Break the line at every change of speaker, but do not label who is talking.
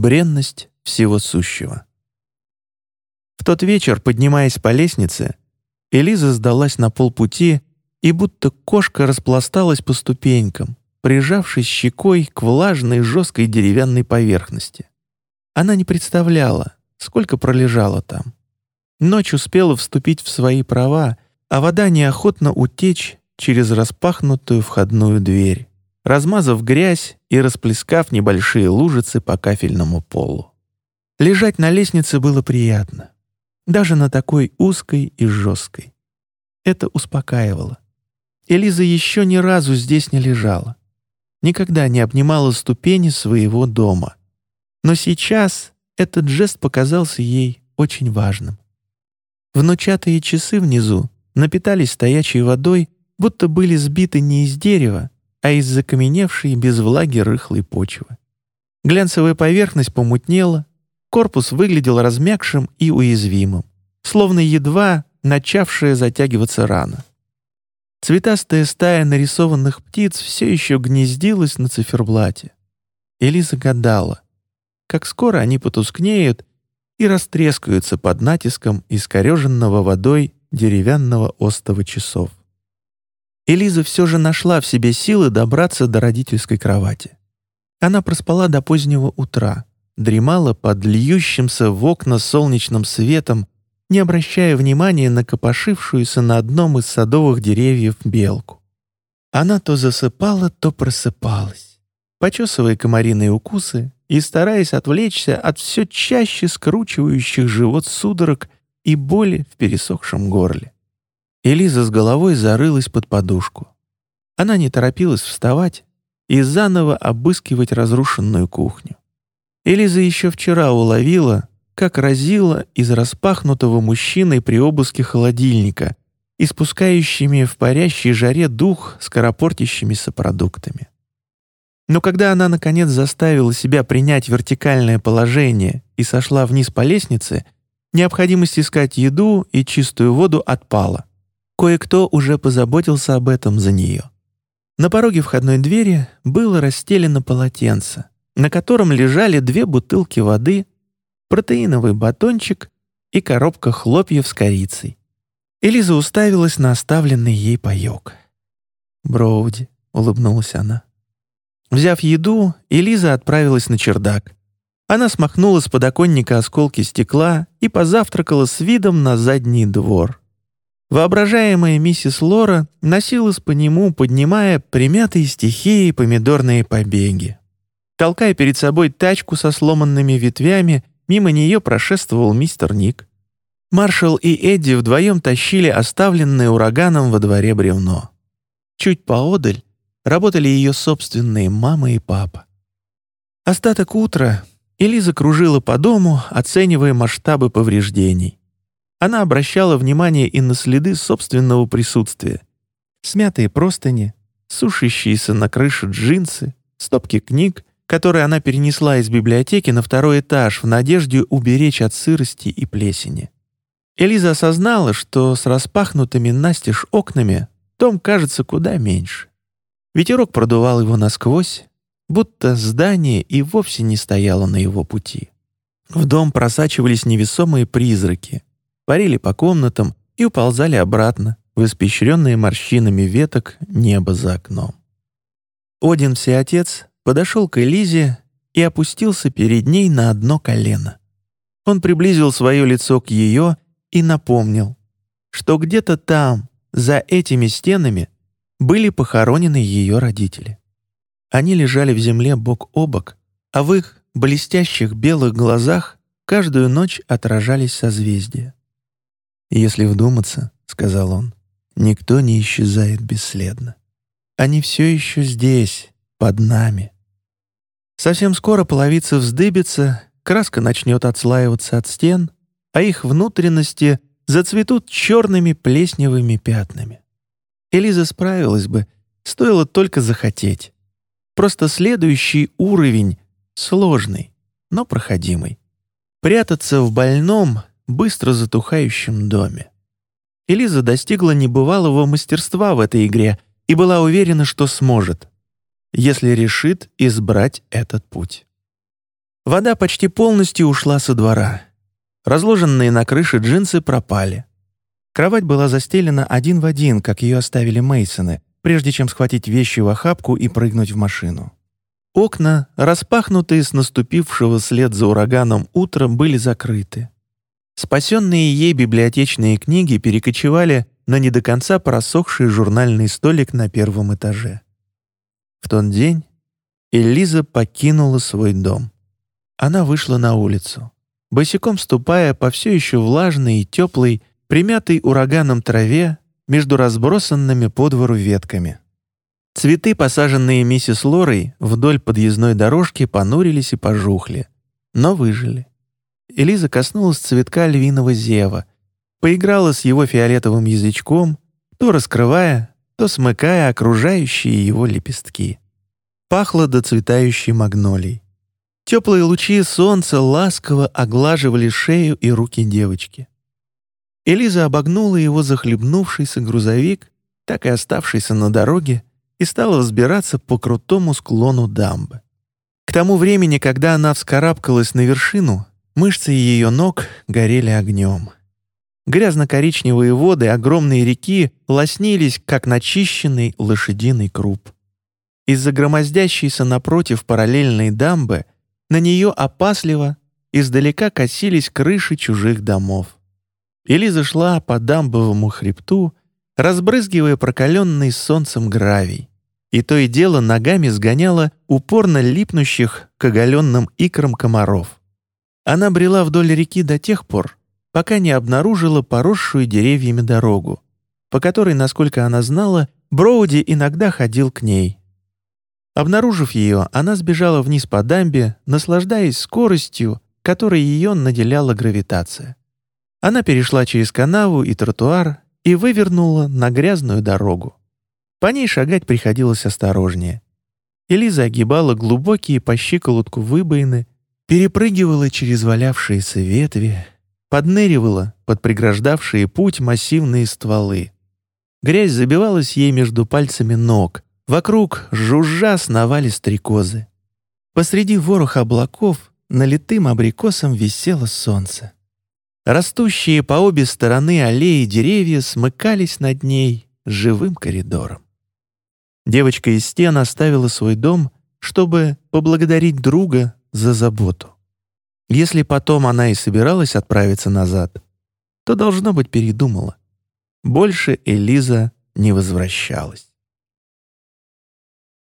бренность всего сущего. В тот вечер, поднимаясь по лестнице, Элиза сдалась на полпути и будто кошка распласталась по ступенькам, прижавшись щекой к влажной жесткой деревянной поверхности. Она не представляла, сколько пролежала там. Ночь успела вступить в свои права, а вода неохотно утечь через распахнутую входную дверь, размазав грязь и расплескав небольшие лужицы по кафельному полу. Лежать на лестнице было приятно, даже на такой узкой и жесткой. Это успокаивало. Элиза еще ни разу здесь не лежала, никогда не обнимала ступени своего дома. Но сейчас этот жест показался ей очень важным. Внучатые часы внизу напитались стоячей водой, будто были сбиты не из дерева, а из закаменевшей без влаги рыхлой почвы. Глянцевая поверхность помутнела, корпус выглядел размягшим и уязвимым, словно едва начавшая затягиваться рана. Цветастая стая нарисованных птиц все еще гнездилась на циферблате. Элиза гадала, как скоро они потускнеют и растрескаются под натиском искореженного водой деревянного остова часов. Элиза все же нашла в себе силы добраться до родительской кровати. Она проспала до позднего утра, дремала под льющимся в окна солнечным светом не обращая внимания на копошившуюся на одном из садовых деревьев белку. Она то засыпала, то просыпалась, почесывая комариные укусы и стараясь отвлечься от все чаще скручивающих живот судорог и боли в пересохшем горле. Элиза с головой зарылась под подушку. Она не торопилась вставать и заново обыскивать разрушенную кухню. Элиза еще вчера уловила, как разило из распахнутого мужчиной при обыске холодильника, испускающими в парящей жаре дух скоропортящимися продуктами. Но когда она, наконец, заставила себя принять вертикальное положение и сошла вниз по лестнице, необходимость искать еду и чистую воду отпала. Кое-кто уже позаботился об этом за нее. На пороге входной двери было расстелено полотенце, на котором лежали две бутылки воды протеиновый батончик и коробка хлопьев с корицей. Элиза уставилась на оставленный ей паёк. «Броуди», — улыбнулась она. Взяв еду, Элиза отправилась на чердак. Она смахнула с подоконника осколки стекла и позавтракала с видом на задний двор. Воображаемая миссис Лора носилась по нему, поднимая примятые стихии помидорные побеги. Толкая перед собой тачку со сломанными ветвями Мимо нее прошествовал мистер Ник. Маршал и Эдди вдвоем тащили оставленное ураганом во дворе бревно. Чуть поодаль работали ее собственные мама и папа. Остаток утра Элиза кружила по дому, оценивая масштабы повреждений. Она обращала внимание и на следы собственного присутствия. Смятые простыни, сушащиеся на крыше джинсы, стопки книг который она перенесла из библиотеки на второй этаж в надежде уберечь от сырости и плесени. Элиза осознала, что с распахнутыми настежь окнами дом кажется куда меньше. Ветерок продувал его насквозь, будто здание и вовсе не стояло на его пути. В дом просачивались невесомые призраки, парили по комнатам и уползали обратно в испещренные морщинами веток небо за окном. Один Всеотец подошел к Элизе и опустился перед ней на одно колено. Он приблизил свое лицо к ее и напомнил, что где-то там, за этими стенами, были похоронены ее родители. Они лежали в земле бок о бок, а в их блестящих белых глазах каждую ночь отражались созвездия. «Если вдуматься, — сказал он, — никто не исчезает бесследно. Они все еще здесь, под нами. Совсем скоро половица вздыбится, краска начнет отслаиваться от стен, а их внутренности зацветут черными плесневыми пятнами. Элиза справилась бы, стоило только захотеть. Просто следующий уровень сложный, но проходимый. Прятаться в больном, быстро затухающем доме. Элиза достигла небывалого мастерства в этой игре и была уверена, что сможет — если решит избрать этот путь. Вода почти полностью ушла со двора. Разложенные на крыше джинсы пропали. Кровать была застелена один в один, как ее оставили Мейсоны, прежде чем схватить вещи в охапку и прыгнуть в машину. Окна, распахнутые с наступившего след за ураганом утра, были закрыты. Спасенные ей библиотечные книги перекочевали на не до конца просохший журнальный столик на первом этаже. В тот день Элиза покинула свой дом. Она вышла на улицу, босиком ступая по все еще влажной и теплой, примятой ураганом траве между разбросанными по двору ветками. Цветы, посаженные миссис Лорой вдоль подъездной дорожки, понурились и пожухли, но выжили. Элиза коснулась цветка львиного зева, поиграла с его фиолетовым язычком, то раскрывая, то смыкая окружающие его лепестки. Пахло доцветающей магнолией. Теплые лучи солнца ласково оглаживали шею и руки девочки. Элиза обогнула его захлебнувшийся грузовик, так и оставшийся на дороге, и стала взбираться по крутому склону дамбы. К тому времени, когда она вскарабкалась на вершину, мышцы ее ног горели огнем. Грязно-коричневые воды огромной реки лоснились, как начищенный лошадиный круп. Из-за громоздящейся напротив параллельной дамбы на нее опасливо издалека косились крыши чужих домов. Элиза шла по дамбовому хребту, разбрызгивая прокаленный солнцем гравий, и то и дело ногами сгоняла упорно липнущих к оголенным икрам комаров. Она брела вдоль реки до тех пор, пока не обнаружила поросшую деревьями дорогу, по которой, насколько она знала, Броуди иногда ходил к ней. Обнаружив ее, она сбежала вниз по дамбе, наслаждаясь скоростью, которой ее наделяла гравитация. Она перешла через канаву и тротуар и вывернула на грязную дорогу. По ней шагать приходилось осторожнее. Элиза огибала глубокие по щиколотку выбоины, перепрыгивала через валявшиеся ветви, подныривала под преграждавшие путь массивные стволы. Грязь забивалась ей между пальцами ног, вокруг жужжа сновали стрекозы. Посреди вороха облаков налитым абрикосом висело солнце. Растущие по обе стороны аллеи деревья смыкались над ней живым коридором. Девочка из стен оставила свой дом, чтобы поблагодарить друга за заботу. Если потом она и собиралась отправиться назад, то, должно быть, передумала. Больше Элиза не возвращалась.